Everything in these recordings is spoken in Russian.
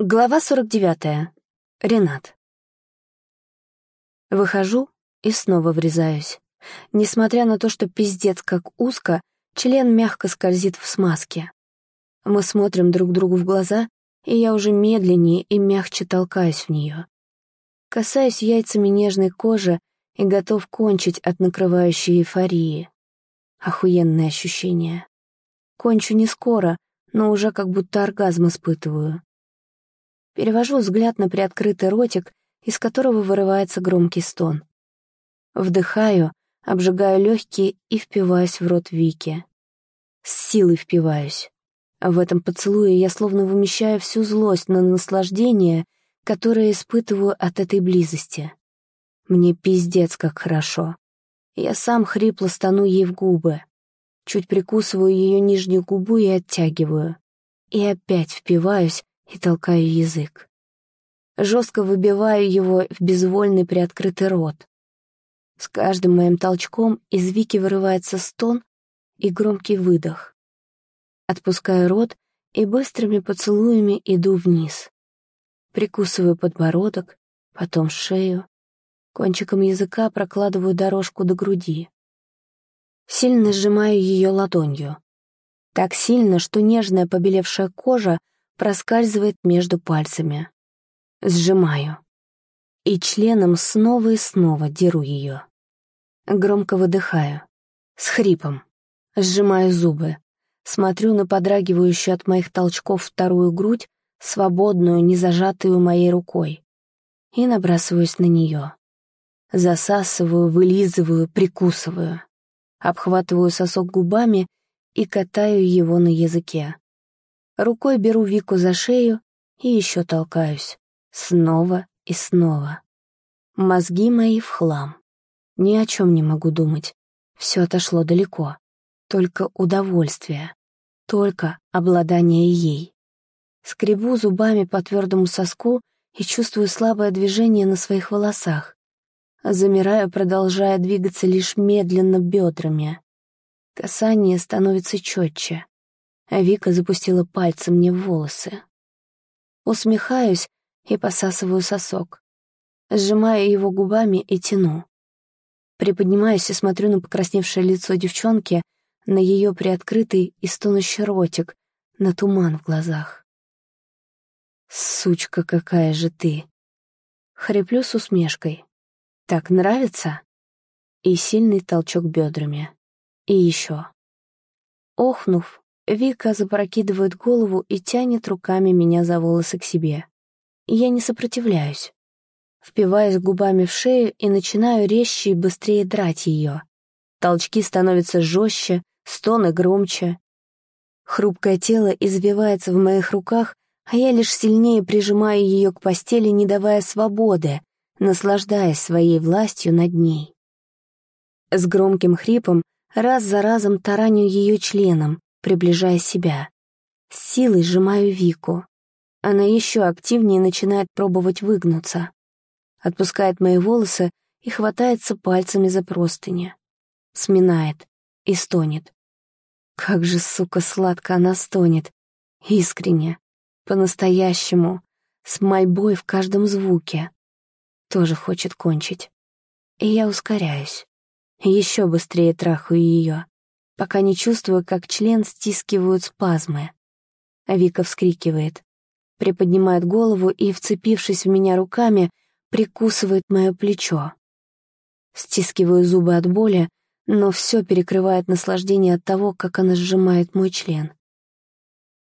Глава 49. Ренат. Выхожу и снова врезаюсь. Несмотря на то, что пиздец как узко, член мягко скользит в смазке. Мы смотрим друг другу в глаза, и я уже медленнее и мягче толкаюсь в нее. Касаюсь яйцами нежной кожи и готов кончить от накрывающей эйфории. Охуенное ощущение. Кончу не скоро, но уже как будто оргазм испытываю. Перевожу взгляд на приоткрытый ротик, из которого вырывается громкий стон. Вдыхаю, обжигаю легкие и впиваюсь в рот Вики. С силой впиваюсь. В этом поцелуе я словно вымещаю всю злость на наслаждение, которое испытываю от этой близости. Мне пиздец как хорошо. Я сам хрипло стану ей в губы. Чуть прикусываю ее нижнюю губу и оттягиваю. И опять впиваюсь, и толкаю язык. Жестко выбиваю его в безвольный приоткрытый рот. С каждым моим толчком из Вики вырывается стон и громкий выдох. Отпускаю рот и быстрыми поцелуями иду вниз. Прикусываю подбородок, потом шею. Кончиком языка прокладываю дорожку до груди. Сильно сжимаю ее ладонью. Так сильно, что нежная побелевшая кожа проскальзывает между пальцами. Сжимаю. И членом снова и снова деру ее. Громко выдыхаю. С хрипом. Сжимаю зубы. Смотрю на подрагивающую от моих толчков вторую грудь, свободную, не зажатую моей рукой. И набрасываюсь на нее. Засасываю, вылизываю, прикусываю. Обхватываю сосок губами и катаю его на языке. Рукой беру Вику за шею и еще толкаюсь. Снова и снова. Мозги мои в хлам. Ни о чем не могу думать. Все отошло далеко. Только удовольствие. Только обладание ей. Скребу зубами по твердому соску и чувствую слабое движение на своих волосах. Замираю, продолжая двигаться лишь медленно бедрами. Касание становится четче а Вика запустила пальцы мне в волосы. Усмехаюсь и посасываю сосок. Сжимаю его губами и тяну. Приподнимаюсь и смотрю на покрасневшее лицо девчонки, на ее приоткрытый и стонущий ротик, на туман в глазах. «Сучка какая же ты!» Хриплю с усмешкой. «Так нравится?» И сильный толчок бедрами. И еще. Охнув, Вика запрокидывает голову и тянет руками меня за волосы к себе. Я не сопротивляюсь. Впиваюсь губами в шею и начинаю резче и быстрее драть ее. Толчки становятся жестче, стоны громче. Хрупкое тело извивается в моих руках, а я лишь сильнее прижимаю ее к постели, не давая свободы, наслаждаясь своей властью над ней. С громким хрипом раз за разом тараню ее членом, приближая себя. С силой сжимаю Вику. Она еще активнее начинает пробовать выгнуться. Отпускает мои волосы и хватается пальцами за простыни. Сминает и стонет. Как же, сука, сладко она стонет. Искренне, по-настоящему, с мольбой в каждом звуке. Тоже хочет кончить. И я ускоряюсь. Еще быстрее трахаю ее пока не чувствую, как член стискивают спазмы. Вика вскрикивает, приподнимает голову и, вцепившись в меня руками, прикусывает мое плечо. Стискиваю зубы от боли, но все перекрывает наслаждение от того, как она сжимает мой член.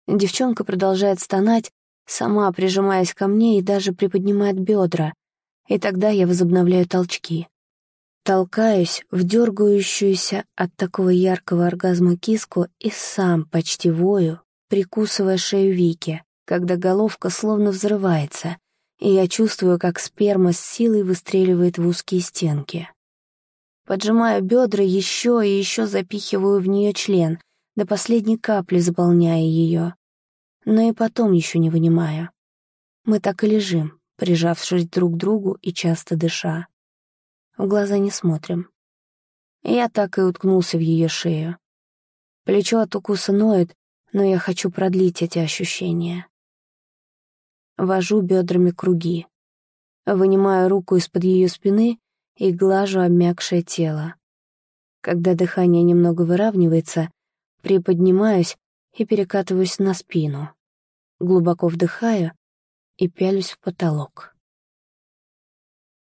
Девчонка продолжает стонать, сама прижимаясь ко мне и даже приподнимает бедра, и тогда я возобновляю толчки. Толкаюсь в дергающуюся от такого яркого оргазма киску и сам почти вою, прикусывая шею Вики, когда головка словно взрывается, и я чувствую, как сперма с силой выстреливает в узкие стенки. Поджимаю бедра еще и еще запихиваю в нее член, до последней капли заполняя ее. Но и потом еще не вынимаю. Мы так и лежим, прижавшись друг к другу и часто дыша. В глаза не смотрим. Я так и уткнулся в ее шею. Плечо от укуса ноет, но я хочу продлить эти ощущения. Вожу бедрами круги. Вынимаю руку из-под ее спины и глажу обмякшее тело. Когда дыхание немного выравнивается, приподнимаюсь и перекатываюсь на спину. Глубоко вдыхаю и пялюсь в потолок.